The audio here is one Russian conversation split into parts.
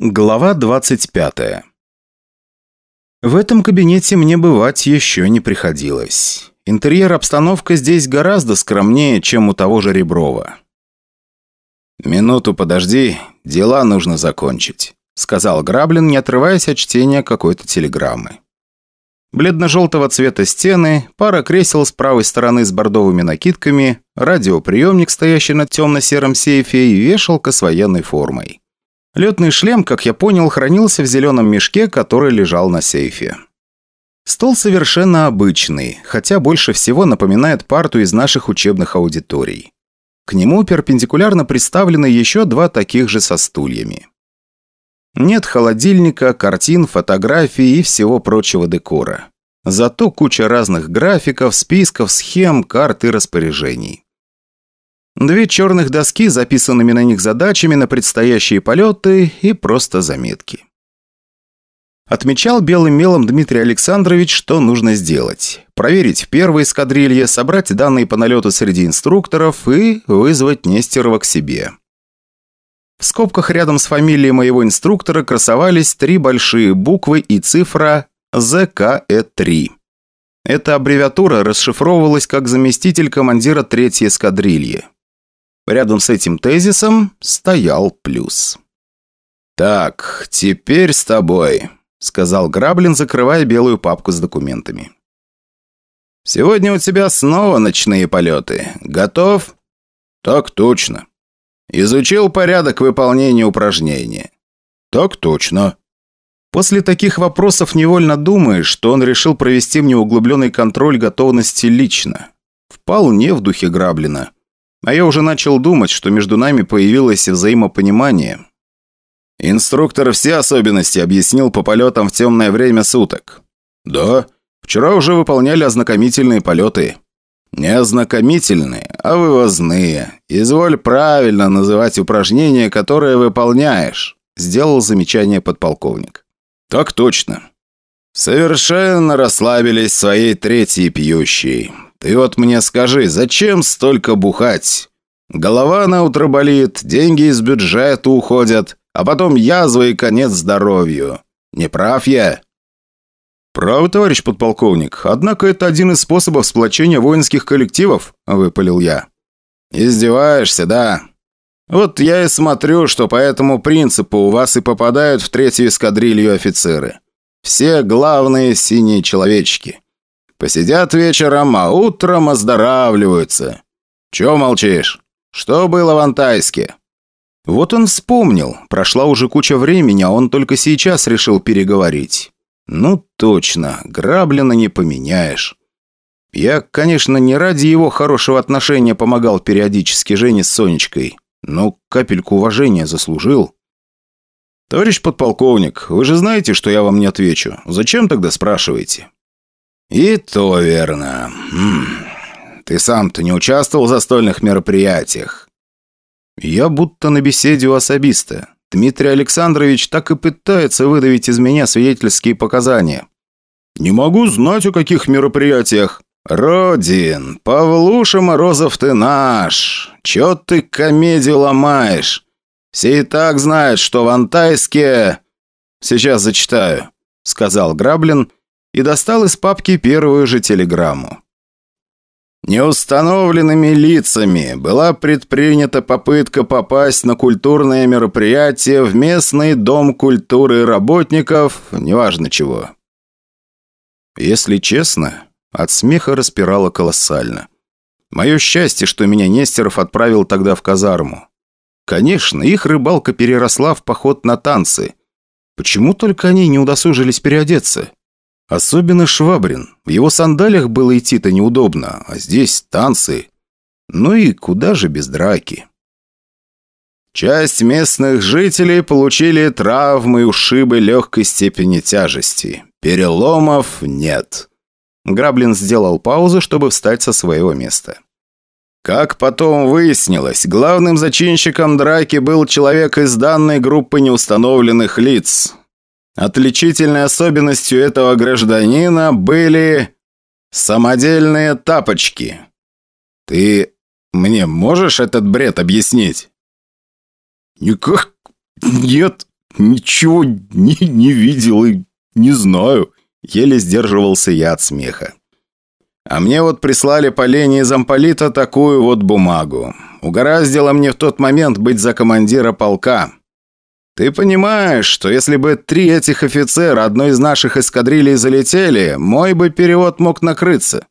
Глава 25 В этом кабинете мне бывать еще не приходилось. Интерьер-обстановка здесь гораздо скромнее, чем у того же Реброва. «Минуту подожди, дела нужно закончить», — сказал Граблин, не отрываясь от чтения какой-то телеграммы. Бледно-желтого цвета стены, пара кресел с правой стороны с бордовыми накидками, радиоприемник, стоящий над темно-серым сейфе и вешалка с военной формой. Летный шлем, как я понял, хранился в зеленом мешке, который лежал на сейфе. Стол совершенно обычный, хотя больше всего напоминает парту из наших учебных аудиторий. К нему перпендикулярно приставлены еще два таких же со стульями. Нет холодильника, картин, фотографий и всего прочего декора. Зато куча разных графиков, списков, схем, карт и распоряжений. Две черных доски записанными на них задачами на предстоящие полеты и просто заметки. Отмечал белым мелом Дмитрий Александрович, что нужно сделать. Проверить в первой эскадрилье, собрать данные по налету среди инструкторов и вызвать Нестерова к себе. В скобках рядом с фамилией моего инструктора красовались три большие буквы и цифра ЗКЭ-3. Эта аббревиатура расшифровывалась как заместитель командира третьей эскадрильи. Рядом с этим тезисом стоял плюс. «Так, теперь с тобой», — сказал Граблин, закрывая белую папку с документами. «Сегодня у тебя снова ночные полеты. Готов?» «Так точно». «Изучил порядок выполнения упражнения?» «Так точно». После таких вопросов невольно думаешь, что он решил провести мне углубленный контроль готовности лично. Вполне в духе Граблина. А я уже начал думать, что между нами появилось взаимопонимание. Инструктор все особенности объяснил по полетам в темное время суток. Да, вчера уже выполняли ознакомительные полеты. Не ознакомительные, а вывозные. Изволь правильно называть упражнения, которые выполняешь, сделал замечание подполковник. Так точно. Совершенно расслабились своей третьей пьющей. Ты вот мне скажи, зачем столько бухать? Голова на утро болит, деньги из бюджета уходят, а потом язва и конец здоровью. Не прав я?» «Правы, товарищ подполковник. Однако это один из способов сплочения воинских коллективов», – выпалил я. «Издеваешься, да? Вот я и смотрю, что по этому принципу у вас и попадают в третью эскадрилью офицеры. Все главные синие человечки. Посидят вечером, а утром оздоравливаются. Чего молчишь? Что было в Антайске?» Вот он вспомнил. Прошла уже куча времени, а он только сейчас решил переговорить. «Ну точно, Граблина не поменяешь». Я, конечно, не ради его хорошего отношения помогал периодически Жене с Сонечкой, но капельку уважения заслужил. «Товарищ подполковник, вы же знаете, что я вам не отвечу. Зачем тогда спрашиваете?» «И то верно. М Ты сам-то не участвовал в застольных мероприятиях?» «Я будто на беседе у особиста. Дмитрий Александрович так и пытается выдавить из меня свидетельские показания». «Не могу знать, о каких мероприятиях». «Родин, Павлуша Морозов ты наш. Чё ты комедию ломаешь? Все и так знают, что в Антайске...» «Сейчас зачитаю», — сказал Граблин, — и достал из папки первую же телеграмму. Неустановленными лицами была предпринята попытка попасть на культурное мероприятие в местный дом культуры работников, неважно чего. Если честно, от смеха распирало колоссально. Мое счастье, что меня Нестеров отправил тогда в казарму. Конечно, их рыбалка переросла в поход на танцы. Почему только они не удосужились переодеться? Особенно Швабрин. В его сандалях было идти-то неудобно, а здесь танцы. Ну и куда же без драки? Часть местных жителей получили травмы и ушибы легкой степени тяжести. Переломов нет. Граблин сделал паузу, чтобы встать со своего места. Как потом выяснилось, главным зачинщиком драки был человек из данной группы неустановленных лиц. Отличительной особенностью этого гражданина были самодельные тапочки. Ты мне можешь этот бред объяснить? Никак нет. ничего не, не видел и не знаю». Еле сдерживался я от смеха. А мне вот прислали по линии замполита такую вот бумагу. Угораздило мне в тот момент быть за командира полка. Ты понимаешь, что если бы три этих офицера одной из наших эскадрилей залетели, мой бы перевод мог накрыться.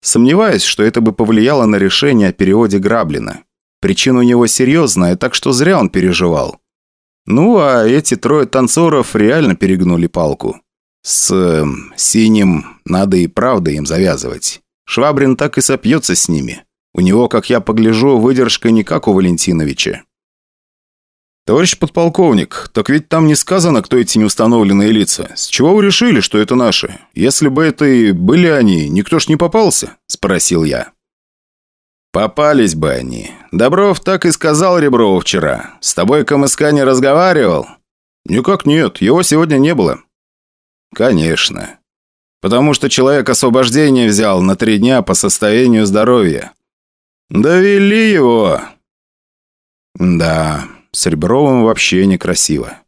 Сомневаюсь, что это бы повлияло на решение о переводе Граблина. Причина у него серьезная, так что зря он переживал. Ну, а эти трое танцоров реально перегнули палку. С э, синим надо и правда им завязывать. Швабрин так и сопьется с ними. У него, как я погляжу, выдержка не как у Валентиновича. «Товарищ подполковник, так ведь там не сказано, кто эти неустановленные лица. С чего вы решили, что это наши? Если бы это и были они, никто ж не попался?» – спросил я. «Попались бы они. Добров так и сказал Реброву вчера. С тобой КМСК не разговаривал?» «Никак нет, его сегодня не было». «Конечно. Потому что человек освобождение взял на три дня по состоянию здоровья». «Довели его!» «Да, с Ребровым вообще некрасиво.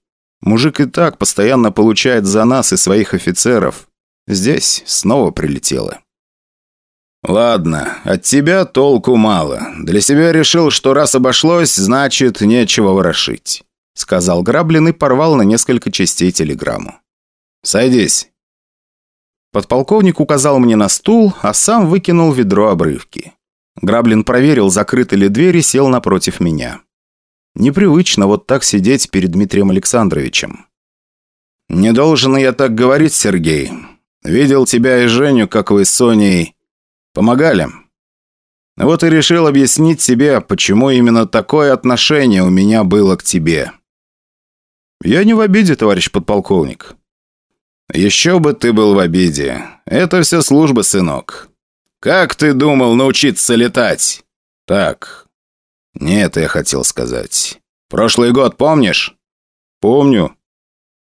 Мужик и так постоянно получает за нас и своих офицеров. Здесь снова прилетело». «Ладно, от тебя толку мало. Для себя решил, что раз обошлось, значит, нечего ворошить», сказал Граблин и порвал на несколько частей телеграмму. «Садись». Подполковник указал мне на стул, а сам выкинул ведро обрывки. Граблин проверил, закрыты ли двери, сел напротив меня. Непривычно вот так сидеть перед Дмитрием Александровичем. «Не должен я так говорить, Сергей. Видел тебя и Женю, как вы с Соней помогали. Вот и решил объяснить себе, почему именно такое отношение у меня было к тебе». «Я не в обиде, товарищ подполковник. «Еще бы ты был в обиде. Это все служба, сынок. Как ты думал научиться летать?» «Так. Нет, я хотел сказать. Прошлый год помнишь?» «Помню».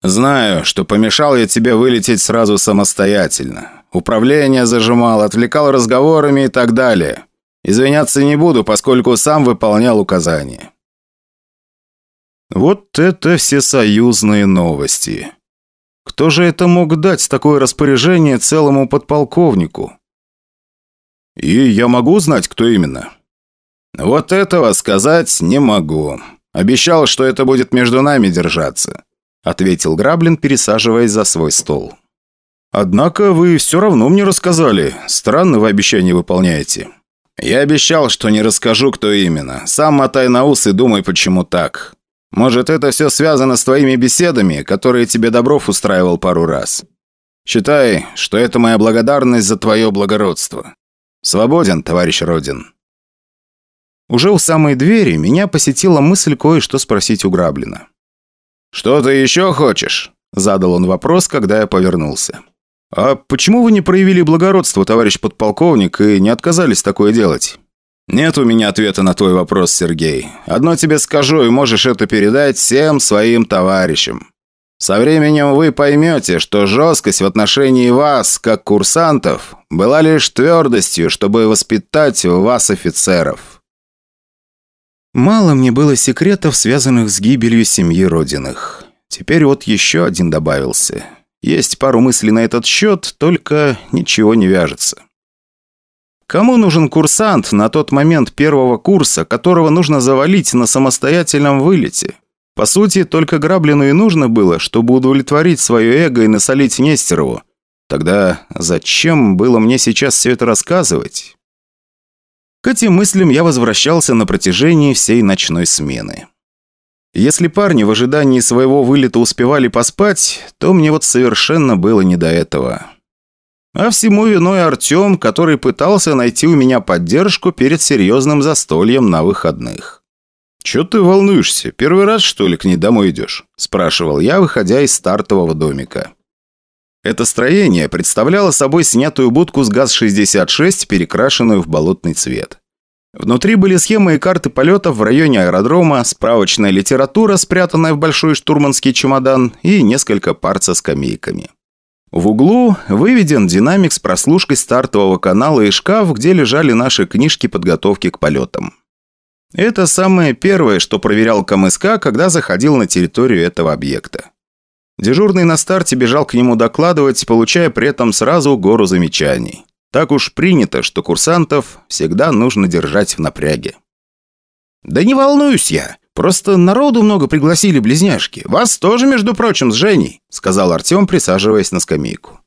«Знаю, что помешал я тебе вылететь сразу самостоятельно. Управление зажимал, отвлекал разговорами и так далее. Извиняться не буду, поскольку сам выполнял указания». Вот это все союзные новости. Кто же это мог дать такое распоряжение целому подполковнику? И я могу знать, кто именно? Вот этого сказать не могу. Обещал, что это будет между нами держаться, ответил Граблин, пересаживаясь за свой стол. Однако вы все равно мне рассказали. Странно вы обещание выполняете. Я обещал, что не расскажу, кто именно. Сам мотай на ус и думай, почему так. Может, это все связано с твоими беседами, которые тебе Добров устраивал пару раз. Считай, что это моя благодарность за твое благородство. Свободен, товарищ Родин». Уже у самой двери меня посетила мысль кое-что спросить у Граблина. «Что ты еще хочешь?» – задал он вопрос, когда я повернулся. «А почему вы не проявили благородство, товарищ подполковник, и не отказались такое делать?» «Нет у меня ответа на твой вопрос, Сергей. Одно тебе скажу, и можешь это передать всем своим товарищам. Со временем вы поймете, что жесткость в отношении вас, как курсантов, была лишь твердостью, чтобы воспитать вас офицеров». Мало мне было секретов, связанных с гибелью семьи Родиных. Теперь вот еще один добавился. Есть пару мыслей на этот счет, только ничего не вяжется. Кому нужен курсант на тот момент первого курса, которого нужно завалить на самостоятельном вылете? По сути, только Граблину и нужно было, чтобы удовлетворить свое эго и насолить Нестерову. Тогда зачем было мне сейчас все это рассказывать? К этим мыслям я возвращался на протяжении всей ночной смены. Если парни в ожидании своего вылета успевали поспать, то мне вот совершенно было не до этого. А всему виной Артем, который пытался найти у меня поддержку перед серьезным застольем на выходных. «Чё ты волнуешься? Первый раз, что ли, к ней домой идешь?» – спрашивал я, выходя из стартового домика. Это строение представляло собой снятую будку с ГАЗ-66, перекрашенную в болотный цвет. Внутри были схемы и карты полетов в районе аэродрома, справочная литература, спрятанная в большой штурманский чемодан, и несколько пар со скамейками. В углу выведен динамик с прослушкой стартового канала и шкаф, где лежали наши книжки подготовки к полетам. Это самое первое, что проверял КМСК, когда заходил на территорию этого объекта. Дежурный на старте бежал к нему докладывать, получая при этом сразу гору замечаний. Так уж принято, что курсантов всегда нужно держать в напряге. «Да не волнуюсь я. Просто народу много пригласили близняшки. Вас тоже, между прочим, с Женей», сказал Артем, присаживаясь на скамейку.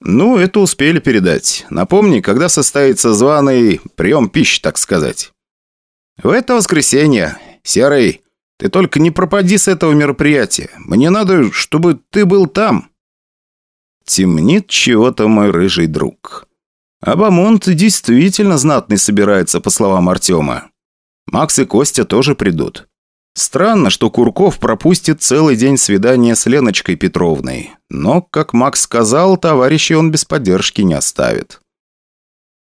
«Ну, это успели передать. Напомни, когда состоится званый прием пищи, так сказать». «В это воскресенье. Серый, ты только не пропади с этого мероприятия. Мне надо, чтобы ты был там». Темнит чего-то мой рыжий друг. Абамонт действительно знатный собирается, по словам Артема. Макс и Костя тоже придут. Странно, что Курков пропустит целый день свидания с Леночкой Петровной. Но, как Макс сказал, товарищей он без поддержки не оставит.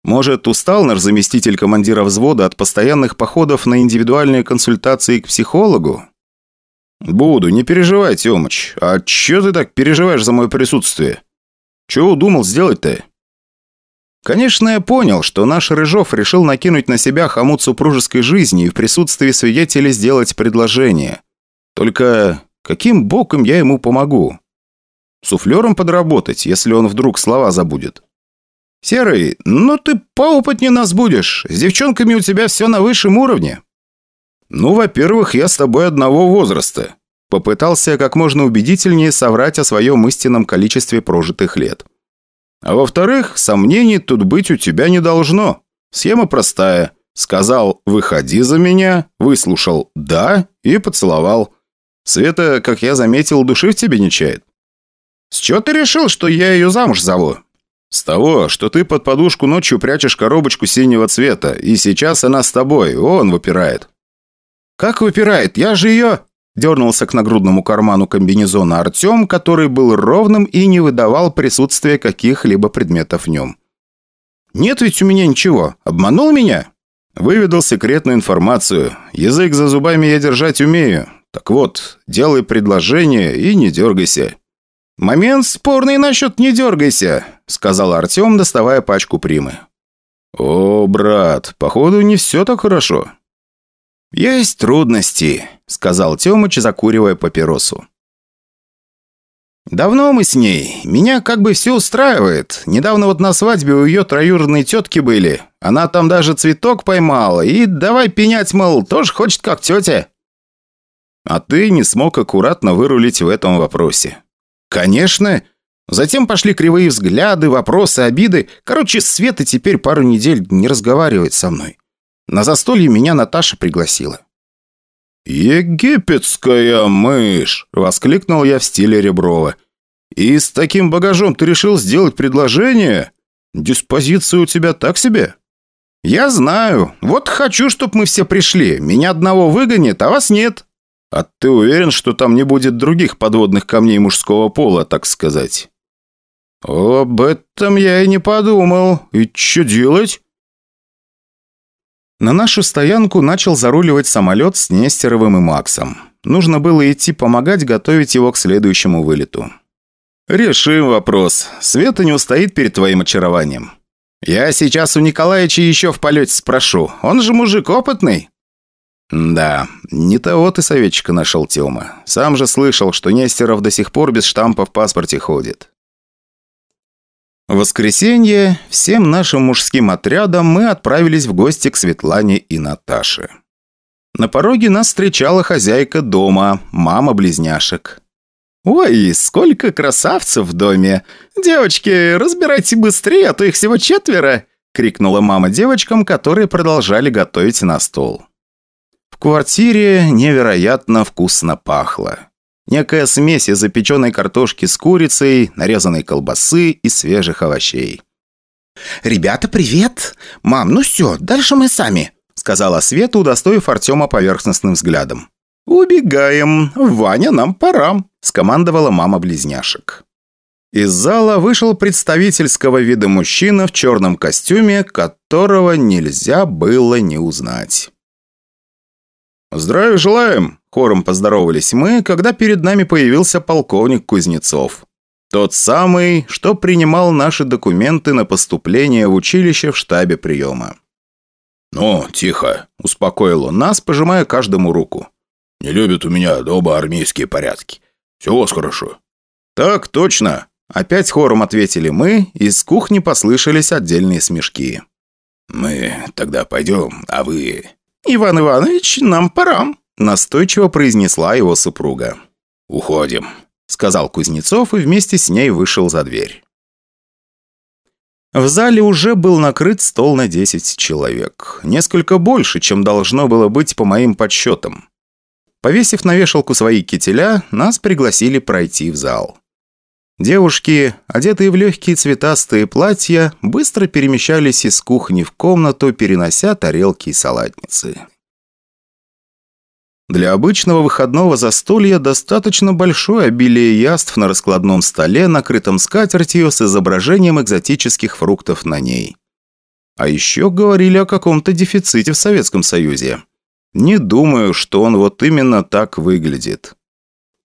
Может, устал наш заместитель командира взвода от постоянных походов на индивидуальные консультации к психологу? «Буду, не переживай, Тёмыч. А чё ты так переживаешь за мое присутствие? Чё удумал сделать-то?» Конечно, я понял, что наш Рыжов решил накинуть на себя хомут супружеской жизни и в присутствии свидетелей сделать предложение. Только каким боком я ему помогу? Суфлером подработать, если он вдруг слова забудет. «Серый, ну ты поопытнее нас будешь. С девчонками у тебя все на высшем уровне». «Ну, во-первых, я с тобой одного возраста». Попытался как можно убедительнее соврать о своем истинном количестве прожитых лет. «А во-вторых, сомнений тут быть у тебя не должно. Схема простая. Сказал «выходи за меня», выслушал «да» и поцеловал. Света, как я заметил, души в тебе не чает. «С чего ты решил, что я ее замуж зову?» «С того, что ты под подушку ночью прячешь коробочку синего цвета, и сейчас она с тобой, он выпирает». «Как выпирает? Я же ее...» Дернулся к нагрудному карману комбинезона Артем, который был ровным и не выдавал присутствия каких-либо предметов в нем. «Нет ведь у меня ничего. Обманул меня?» Выведал секретную информацию. Язык за зубами я держать умею. Так вот, делай предложение и не дергайся. «Момент спорный насчет «не дергайся», — сказал Артем, доставая пачку примы. «О, брат, походу не все так хорошо». «Есть трудности», — сказал Темыч, закуривая папиросу. «Давно мы с ней. Меня как бы все устраивает. Недавно вот на свадьбе у ее троюродной тетки были. Она там даже цветок поймала. И давай пенять, мол, тоже хочет как тетя». «А ты не смог аккуратно вырулить в этом вопросе. «Конечно!» Затем пошли кривые взгляды, вопросы, обиды. Короче, Света теперь пару недель не разговаривает со мной. На застолье меня Наташа пригласила. «Египетская мышь!» – воскликнул я в стиле Реброва. «И с таким багажом ты решил сделать предложение? Диспозиция у тебя так себе?» «Я знаю. Вот хочу, чтобы мы все пришли. Меня одного выгонят, а вас нет». «А ты уверен, что там не будет других подводных камней мужского пола, так сказать?» «Об этом я и не подумал. И что делать?» На нашу стоянку начал заруливать самолет с Нестеровым и Максом. Нужно было идти помогать готовить его к следующему вылету. «Решим вопрос. Света не устоит перед твоим очарованием. Я сейчас у Николаевича еще в полете спрошу. Он же мужик опытный». «Да, не того ты советчика нашел, Тёма. Сам же слышал, что Нестеров до сих пор без штампа в паспорте ходит». В воскресенье всем нашим мужским отрядом мы отправились в гости к Светлане и Наташе. На пороге нас встречала хозяйка дома, мама близняшек. «Ой, сколько красавцев в доме! Девочки, разбирайте быстрее, а то их всего четверо!» — крикнула мама девочкам, которые продолжали готовить на стол. В квартире невероятно вкусно пахло. Некая смесь из запеченной картошки с курицей, нарезанной колбасы и свежих овощей. «Ребята, привет! Мам, ну все, дальше мы сами», сказала Света, удостоив Артема поверхностным взглядом. «Убегаем. Ваня, нам пора», скомандовала мама близняшек. Из зала вышел представительского вида мужчина в черном костюме, которого нельзя было не узнать. «Здравия желаем!» – хором поздоровались мы, когда перед нами появился полковник Кузнецов. Тот самый, что принимал наши документы на поступление в училище в штабе приема. «Ну, тихо», – успокоил он нас, пожимая каждому руку. «Не любят у меня дома армейские порядки. Все у вас хорошо». «Так точно», – опять хором ответили мы, из кухни послышались отдельные смешки. «Мы тогда пойдем, а вы...» «Иван Иванович, нам пора», – настойчиво произнесла его супруга. «Уходим», – сказал Кузнецов и вместе с ней вышел за дверь. В зале уже был накрыт стол на 10 человек. Несколько больше, чем должно было быть по моим подсчетам. Повесив на вешалку свои кителя, нас пригласили пройти в зал. Девушки, одетые в легкие цветастые платья, быстро перемещались из кухни в комнату, перенося тарелки и салатницы. Для обычного выходного застолья достаточно большое обилие яств на раскладном столе, накрытом скатертью с изображением экзотических фруктов на ней. А еще говорили о каком-то дефиците в Советском Союзе. Не думаю, что он вот именно так выглядит.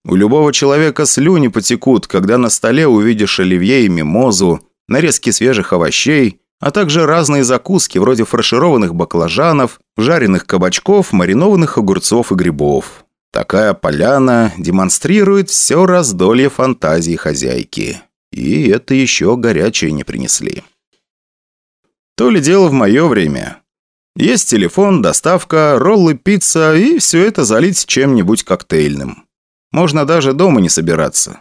У любого человека слюни потекут, когда на столе увидишь оливье и мимозу, нарезки свежих овощей, а также разные закуски вроде фаршированных баклажанов, жареных кабачков, маринованных огурцов и грибов. Такая поляна демонстрирует все раздолье фантазии хозяйки. И это еще горячее не принесли. То ли дело в мое время. Есть телефон, доставка, роллы, пицца и все это залить чем-нибудь коктейльным. Можно даже дома не собираться.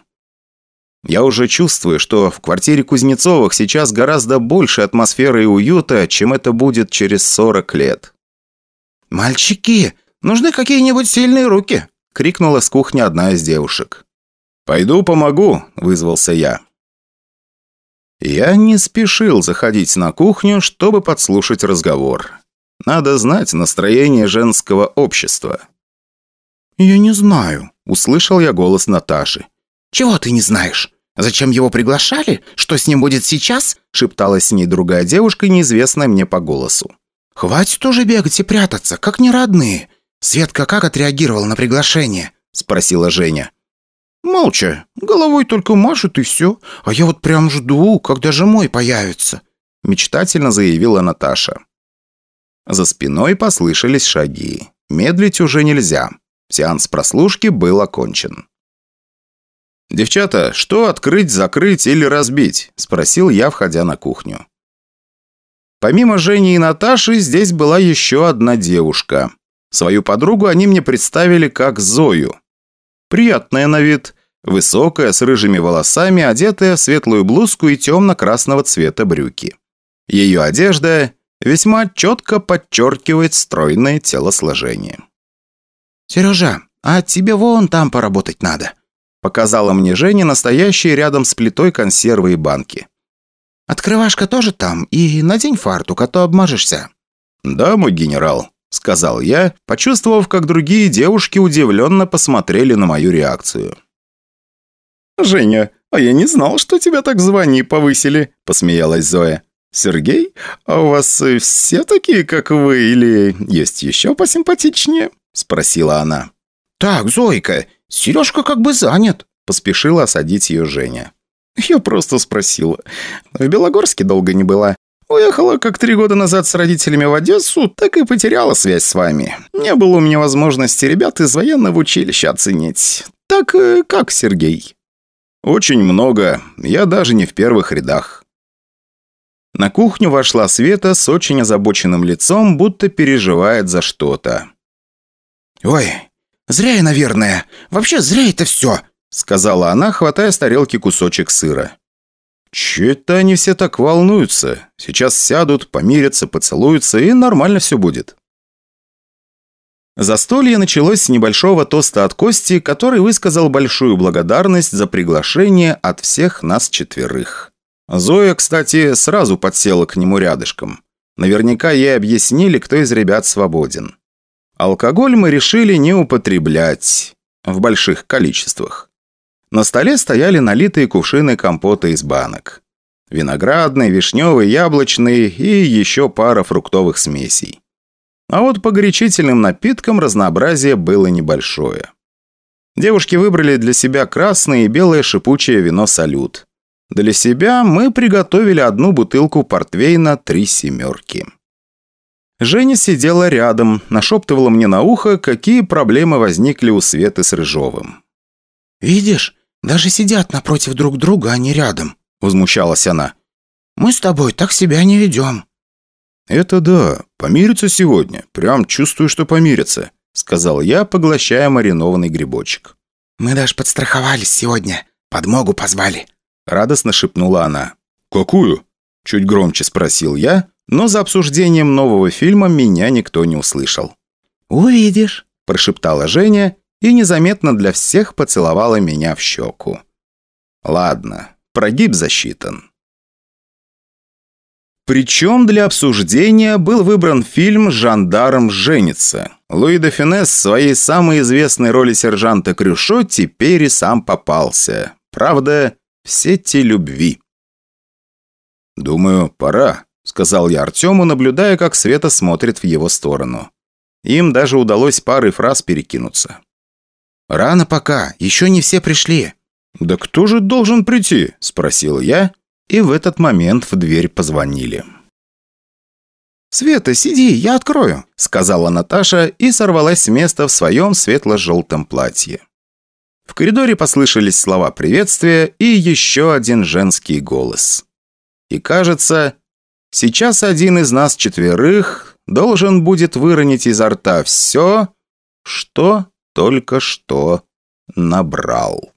Я уже чувствую, что в квартире Кузнецовых сейчас гораздо больше атмосферы и уюта, чем это будет через 40 лет. «Мальчики, нужны какие-нибудь сильные руки!» – крикнула с кухни одна из девушек. «Пойду помогу», – вызвался я. Я не спешил заходить на кухню, чтобы подслушать разговор. Надо знать настроение женского общества. «Я не знаю», – услышал я голос Наташи. «Чего ты не знаешь? Зачем его приглашали? Что с ним будет сейчас?» шепталась с ней другая девушка, неизвестная мне по голосу. «Хватит уже бегать и прятаться, как не родные. Светка как отреагировала на приглашение?» спросила Женя. «Молча. Головой только машет и все. А я вот прям жду, когда же мой появится», мечтательно заявила Наташа. За спиной послышались шаги. Медлить уже нельзя. Сеанс прослушки был окончен. «Девчата, что открыть, закрыть или разбить?» – спросил я, входя на кухню. Помимо Жени и Наташи, здесь была еще одна девушка. Свою подругу они мне представили как Зою. Приятная на вид, высокая, с рыжими волосами, одетая в светлую блузку и темно-красного цвета брюки. Ее одежда весьма четко подчеркивает стройное телосложение. «Сережа, а тебе вон там поработать надо», Показала мне Женя настоящие рядом с плитой консервы и банки. «Открывашка тоже там, и надень фартук, а то обмажешься». «Да, мой генерал», — сказал я, почувствовав, как другие девушки удивленно посмотрели на мою реакцию. «Женя, а я не знал, что тебя так звание повысили», — посмеялась Зоя. «Сергей, а у вас все такие, как вы, или есть еще посимпатичнее?» — спросила она. «Так, Зойка, «Сережка как бы занят», – поспешила осадить ее Женя. Я просто спросила. В Белогорске долго не была. Уехала как три года назад с родителями в Одессу, так и потеряла связь с вами. Не было у меня возможности ребят из военного училища оценить. Так э, как, Сергей? Очень много. Я даже не в первых рядах. На кухню вошла Света с очень озабоченным лицом, будто переживает за что-то. «Ой, «Зря я, наверное. Вообще зря это все», — сказала она, хватая с тарелки кусочек сыра. «Че-то они все так волнуются. Сейчас сядут, помирятся, поцелуются, и нормально все будет». Застолье началось с небольшого тоста от Кости, который высказал большую благодарность за приглашение от всех нас четверых. Зоя, кстати, сразу подсела к нему рядышком. Наверняка ей объяснили, кто из ребят свободен. Алкоголь мы решили не употреблять в больших количествах. На столе стояли налитые кувшины компота из банок. Виноградный, вишневый, яблочный и еще пара фруктовых смесей. А вот по горячительным напиткам разнообразие было небольшое. Девушки выбрали для себя красное и белое шипучее вино «Салют». Для себя мы приготовили одну бутылку портвейна «Три семерки». Женя сидела рядом, нашептывала мне на ухо, какие проблемы возникли у Светы с Рыжовым. «Видишь, даже сидят напротив друг друга, а не рядом», – возмущалась она. «Мы с тобой так себя не ведем». «Это да, помирятся сегодня. Прям чувствую, что помирятся», – сказал я, поглощая маринованный грибочек. «Мы даже подстраховались сегодня. Подмогу позвали», – радостно шепнула она. «Какую?» – чуть громче спросил я, но за обсуждением нового фильма меня никто не услышал. «Увидишь», – прошептала Женя и незаметно для всех поцеловала меня в щеку. «Ладно, прогиб засчитан». Причем для обсуждения был выбран фильм «Жандарм женится». Луи де Финес в своей самой известной роли сержанта Крюшо теперь и сам попался. Правда, в сети любви. «Думаю, пора», — сказал я Артему, наблюдая, как Света смотрит в его сторону. Им даже удалось парой фраз перекинуться. «Рано пока, еще не все пришли». «Да кто же должен прийти?» – спросил я, и в этот момент в дверь позвонили. «Света, сиди, я открою», – сказала Наташа и сорвалась с места в своем светло-желтом платье. В коридоре послышались слова приветствия и еще один женский голос. И кажется, Сейчас один из нас четверых должен будет выронить изо рта все, что только что набрал.